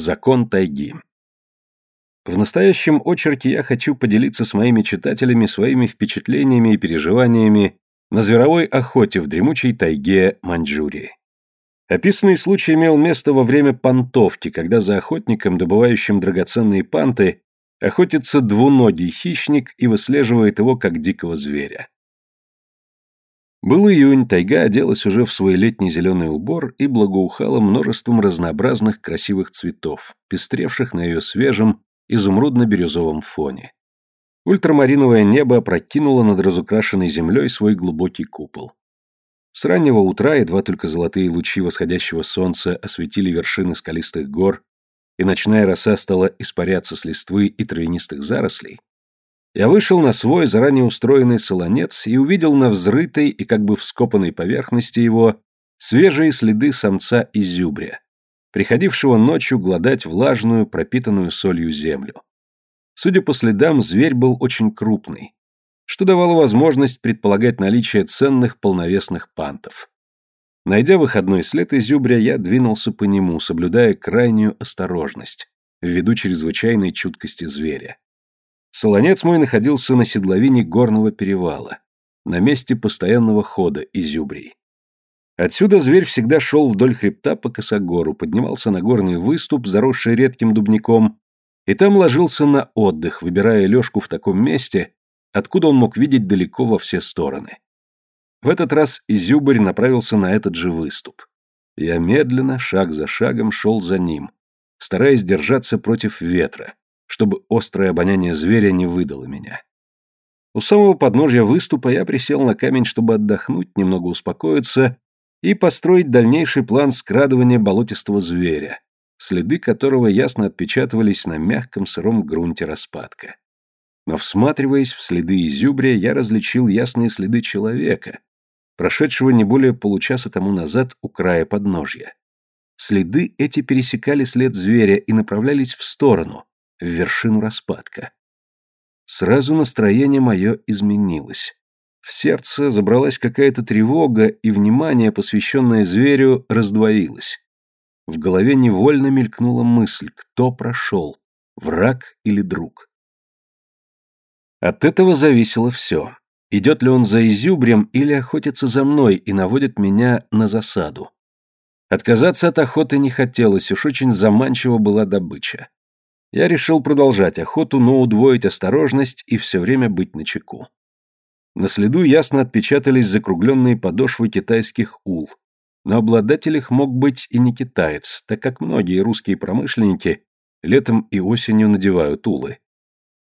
Закон тайги. В настоящем очерке я хочу поделиться с моими читателями своими впечатлениями и переживаниями на зверовой охоте в дремучей тайге Маньчжурии. Описанный случай имел место во время понтовки, когда за охотником, добывающим драгоценные панты, охотится двуногий хищник и выслеживает его как дикого зверя. Был июнь, тайга оделась уже в свой летний зеленый убор и благоухала множеством разнообразных красивых цветов, пестревших на ее свежем, изумрудно-бирюзовом фоне. Ультрамариновое небо опрокинуло над разукрашенной землей свой глубокий купол. С раннего утра едва только золотые лучи восходящего солнца осветили вершины скалистых гор, и ночная роса стала испаряться с листвы и травянистых зарослей, я вышел на свой заранее устроенный солонец и увидел на взрытой и как бы вскопанной поверхности его свежие следы самца изюбря, приходившего ночью глодать влажную, пропитанную солью землю. Судя по следам, зверь был очень крупный, что давало возможность предполагать наличие ценных полновесных пантов. Найдя выходной след изюбря, я двинулся по нему, соблюдая крайнюю осторожность, ввиду чрезвычайной чуткости зверя. Солонец мой находился на седловине горного перевала, на месте постоянного хода изюбрий. Отсюда зверь всегда шел вдоль хребта по косогору, поднимался на горный выступ, заросший редким дубняком, и там ложился на отдых, выбирая лёжку в таком месте, откуда он мог видеть далеко во все стороны. В этот раз изюбрь направился на этот же выступ. Я медленно, шаг за шагом, шел за ним, стараясь держаться против ветра, чтобы острое обоняние зверя не выдало меня. У самого подножья выступа я присел на камень, чтобы отдохнуть, немного успокоиться и построить дальнейший план скрадывания болотистого зверя, следы которого ясно отпечатывались на мягком сыром грунте распадка. Но всматриваясь в следы изюбря, я различил ясные следы человека, прошедшего не более получаса тому назад у края подножья. Следы эти пересекали след зверя и направлялись в сторону, в вершину распадка. Сразу настроение мое изменилось. В сердце забралась какая-то тревога, и внимание, посвященное зверю, раздвоилось. В голове невольно мелькнула мысль, кто прошел, враг или друг. От этого зависело все. Идет ли он за изюбрем или охотится за мной и наводит меня на засаду. Отказаться от охоты не хотелось, уж очень заманчива была добыча. Я решил продолжать охоту, но удвоить осторожность и все время быть начеку. На следу ясно отпечатались закругленные подошвы китайских ул, но обладатель их мог быть и не китаец, так как многие русские промышленники летом и осенью надевают улы.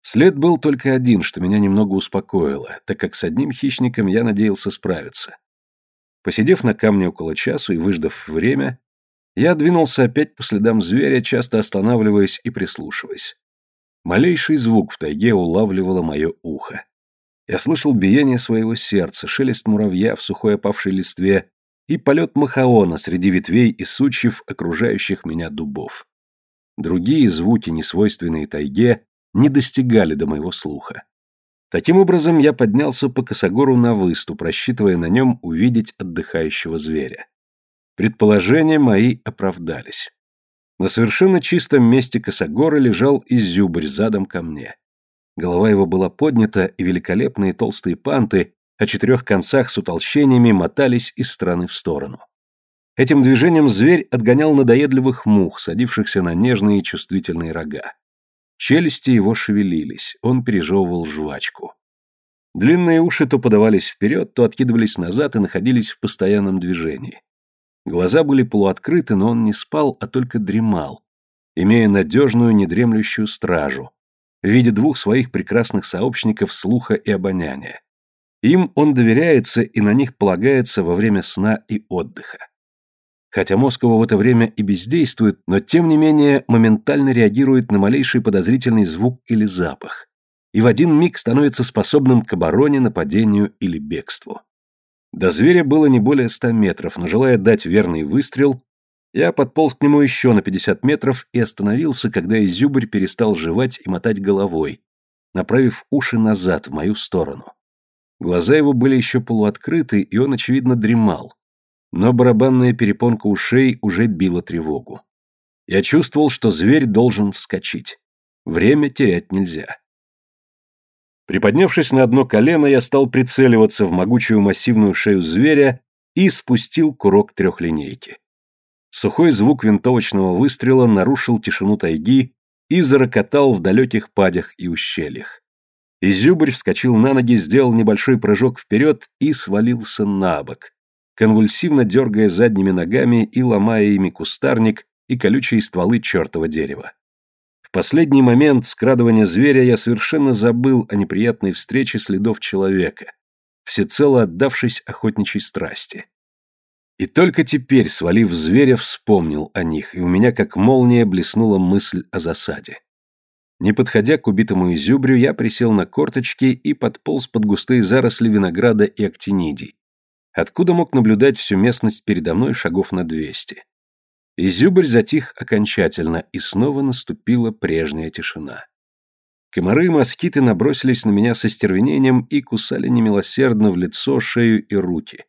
След был только один, что меня немного успокоило, так как с одним хищником я надеялся справиться. Посидев на камне около часу и выждав время, я двинулся опять по следам зверя, часто останавливаясь и прислушиваясь. Малейший звук в тайге улавливало мое ухо. Я слышал биение своего сердца, шелест муравья в сухой опавшей листве и полет махаона среди ветвей и сучьев, окружающих меня дубов. Другие звуки, несвойственные тайге, не достигали до моего слуха. Таким образом, я поднялся по косогору на выступ, рассчитывая на нем увидеть отдыхающего зверя. Предположения мои оправдались. На совершенно чистом месте косогора лежал изюбрь задом ко мне. Голова его была поднята, и великолепные толстые панты о четырех концах с утолщениями мотались из стороны в сторону. Этим движением зверь отгонял надоедливых мух, садившихся на нежные чувствительные рога. Челюсти его шевелились, он пережевывал жвачку. Длинные уши то подавались вперед, то откидывались назад и находились в постоянном движении. Глаза были полуоткрыты, но он не спал, а только дремал, имея надежную недремлющую стражу, в виде двух своих прекрасных сообщников слуха и обоняния. Им он доверяется и на них полагается во время сна и отдыха. Хотя его в это время и бездействует, но тем не менее моментально реагирует на малейший подозрительный звук или запах, и в один миг становится способным к обороне, нападению или бегству. До зверя было не более ста метров, но желая дать верный выстрел, я подполз к нему еще на пятьдесят метров и остановился, когда изюбрь перестал жевать и мотать головой, направив уши назад, в мою сторону. Глаза его были еще полуоткрыты, и он, очевидно, дремал. Но барабанная перепонка ушей уже била тревогу. Я чувствовал, что зверь должен вскочить. Время терять нельзя. Приподнявшись на одно колено, я стал прицеливаться в могучую массивную шею зверя и спустил курок трехлинейки. Сухой звук винтовочного выстрела нарушил тишину тайги и зарокотал в далеких падях и ущельях. Изюбрь вскочил на ноги, сделал небольшой прыжок вперед и свалился на бок, конвульсивно дергая задними ногами и ломая ими кустарник и колючие стволы чертова дерева. В последний момент скрадывания зверя я совершенно забыл о неприятной встрече следов человека, всецело отдавшись охотничьей страсти. И только теперь, свалив зверя, вспомнил о них, и у меня как молния блеснула мысль о засаде. Не подходя к убитому изюбрю, я присел на корточки и подполз под густые заросли винограда и актинидий, откуда мог наблюдать всю местность передо мной шагов на двести. Изюбрь затих окончательно, и снова наступила прежняя тишина. Комары и москиты набросились на меня со стервенением и кусали немилосердно в лицо, шею и руки.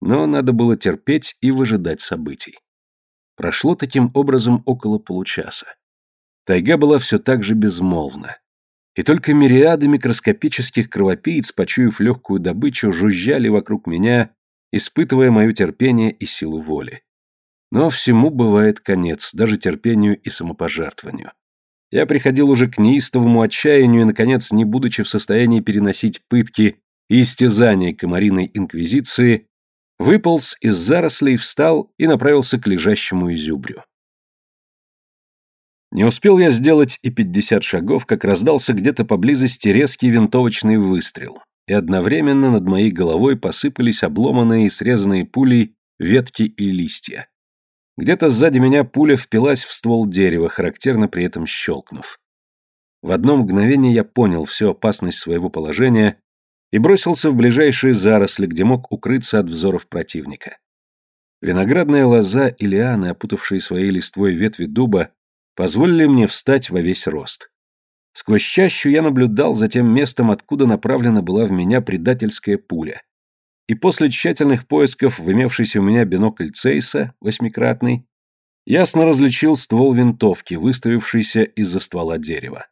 Но надо было терпеть и выжидать событий. Прошло таким образом около получаса. Тайга была все так же безмолвна. И только мириады микроскопических кровопийц, почуяв легкую добычу, жужжали вокруг меня, испытывая мое терпение и силу воли. Но всему бывает конец, даже терпению и самопожертвованию. Я приходил уже к неистовому отчаянию и, наконец, не будучи в состоянии переносить пытки и истязания комариной инквизиции, выполз из зарослей, встал и направился к лежащему изюбрю. Не успел я сделать и пятьдесят шагов, как раздался где-то поблизости резкий винтовочный выстрел, и одновременно над моей головой посыпались обломанные и срезанные пулей ветки и листья. Где-то сзади меня пуля впилась в ствол дерева, характерно при этом щелкнув. В одно мгновение я понял всю опасность своего положения и бросился в ближайшие заросли, где мог укрыться от взоров противника. Виноградная лоза и лианы, опутавшие своей листвой ветви дуба, позволили мне встать во весь рост. Сквозь чащу я наблюдал за тем местом, откуда направлена была в меня предательская пуля, и после тщательных поисков в имевшийся у меня бинокль Цейса, восьмикратный, ясно различил ствол винтовки, выставившийся из-за ствола дерева.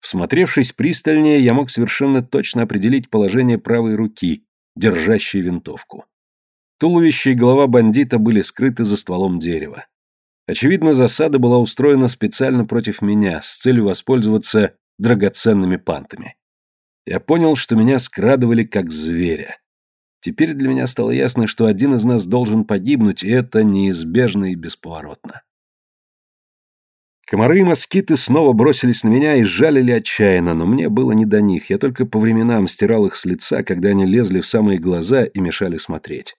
Всмотревшись пристальнее, я мог совершенно точно определить положение правой руки, держащей винтовку. Туловище и голова бандита были скрыты за стволом дерева. Очевидно, засада была устроена специально против меня, с целью воспользоваться драгоценными пантами. Я понял, что меня скрадывали как зверя. Теперь для меня стало ясно, что один из нас должен погибнуть, и это неизбежно и бесповоротно. Комары и москиты снова бросились на меня и жалили отчаянно, но мне было не до них, я только по временам стирал их с лица, когда они лезли в самые глаза и мешали смотреть.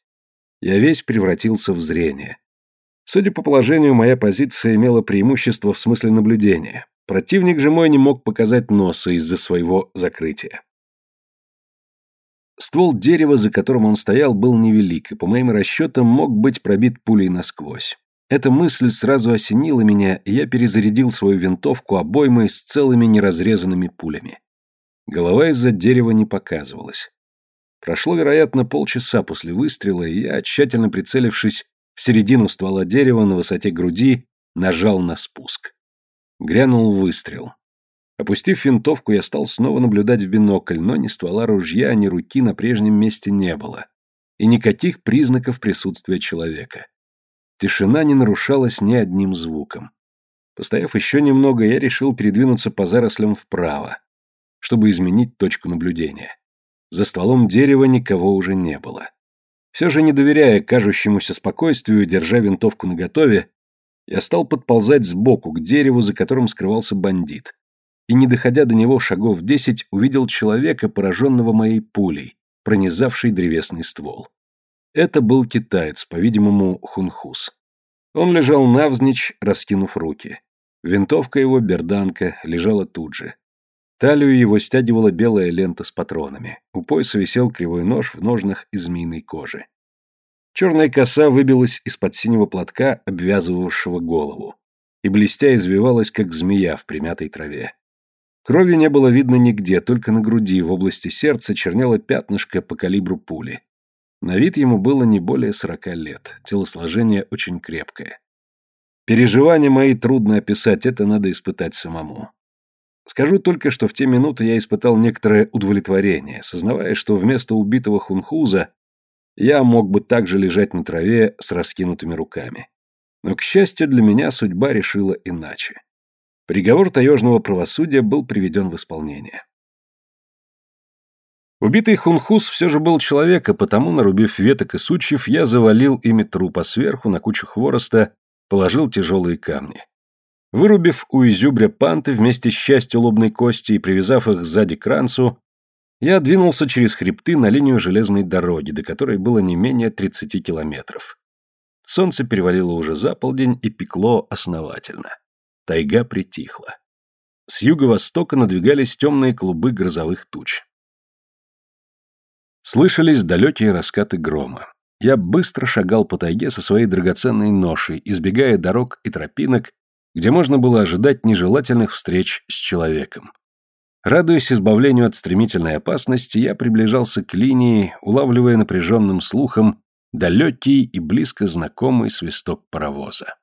Я весь превратился в зрение. Судя по положению, моя позиция имела преимущество в смысле наблюдения. Противник же мой не мог показать носа из-за своего закрытия. Ствол дерева, за которым он стоял, был невелик, и, по моим расчетам, мог быть пробит пулей насквозь. Эта мысль сразу осенила меня, и я перезарядил свою винтовку обоймой с целыми неразрезанными пулями. Голова из-за дерева не показывалась. Прошло, вероятно, полчаса после выстрела, и я, тщательно прицелившись в середину ствола дерева на высоте груди, нажал на спуск. Грянул выстрел. Опустив винтовку, я стал снова наблюдать в бинокль, но ни ствола ружья, ни руки на прежнем месте не было. И никаких признаков присутствия человека. Тишина не нарушалась ни одним звуком. Постояв еще немного, я решил передвинуться по зарослям вправо, чтобы изменить точку наблюдения. За стволом дерева никого уже не было. Все же, не доверяя кажущемуся спокойствию, держа винтовку наготове, я стал подползать сбоку к дереву, за которым скрывался бандит и, не доходя до него шагов десять, увидел человека, пораженного моей пулей, пронизавшей древесный ствол. Это был китаец, по-видимому, хунхус. Он лежал навзничь, раскинув руки. Винтовка его, берданка, лежала тут же. Талию его стягивала белая лента с патронами. У пояса висел кривой нож в ножнах из змеиной кожи. Черная коса выбилась из-под синего платка, обвязывавшего голову, и блестя извивалась, как змея в примятой траве. Крови не было видно нигде, только на груди, в области сердца чернело пятнышко по калибру пули. На вид ему было не более сорока лет, телосложение очень крепкое. Переживания мои трудно описать, это надо испытать самому. Скажу только, что в те минуты я испытал некоторое удовлетворение, сознавая, что вместо убитого хунхуза я мог бы также лежать на траве с раскинутыми руками. Но, к счастью для меня, судьба решила иначе. Приговор таежного правосудия был приведен в исполнение. Убитый хунхуз все же был человек, а потому, нарубив веток и сучьев, я завалил ими труп, а сверху на кучу хвороста положил тяжелые камни. Вырубив у изюбря панты вместе с частью лобной кости и привязав их сзади к ранцу, я двинулся через хребты на линию железной дороги, до которой было не менее 30 километров. Солнце перевалило уже за полдень и пекло основательно. Тайга притихла. С юго-востока надвигались темные клубы грозовых туч. Слышались далекие раскаты грома. Я быстро шагал по тайге со своей драгоценной ношей, избегая дорог и тропинок, где можно было ожидать нежелательных встреч с человеком. Радуясь избавлению от стремительной опасности, я приближался к линии, улавливая напряженным слухом далекий и близко знакомый свисток паровоза.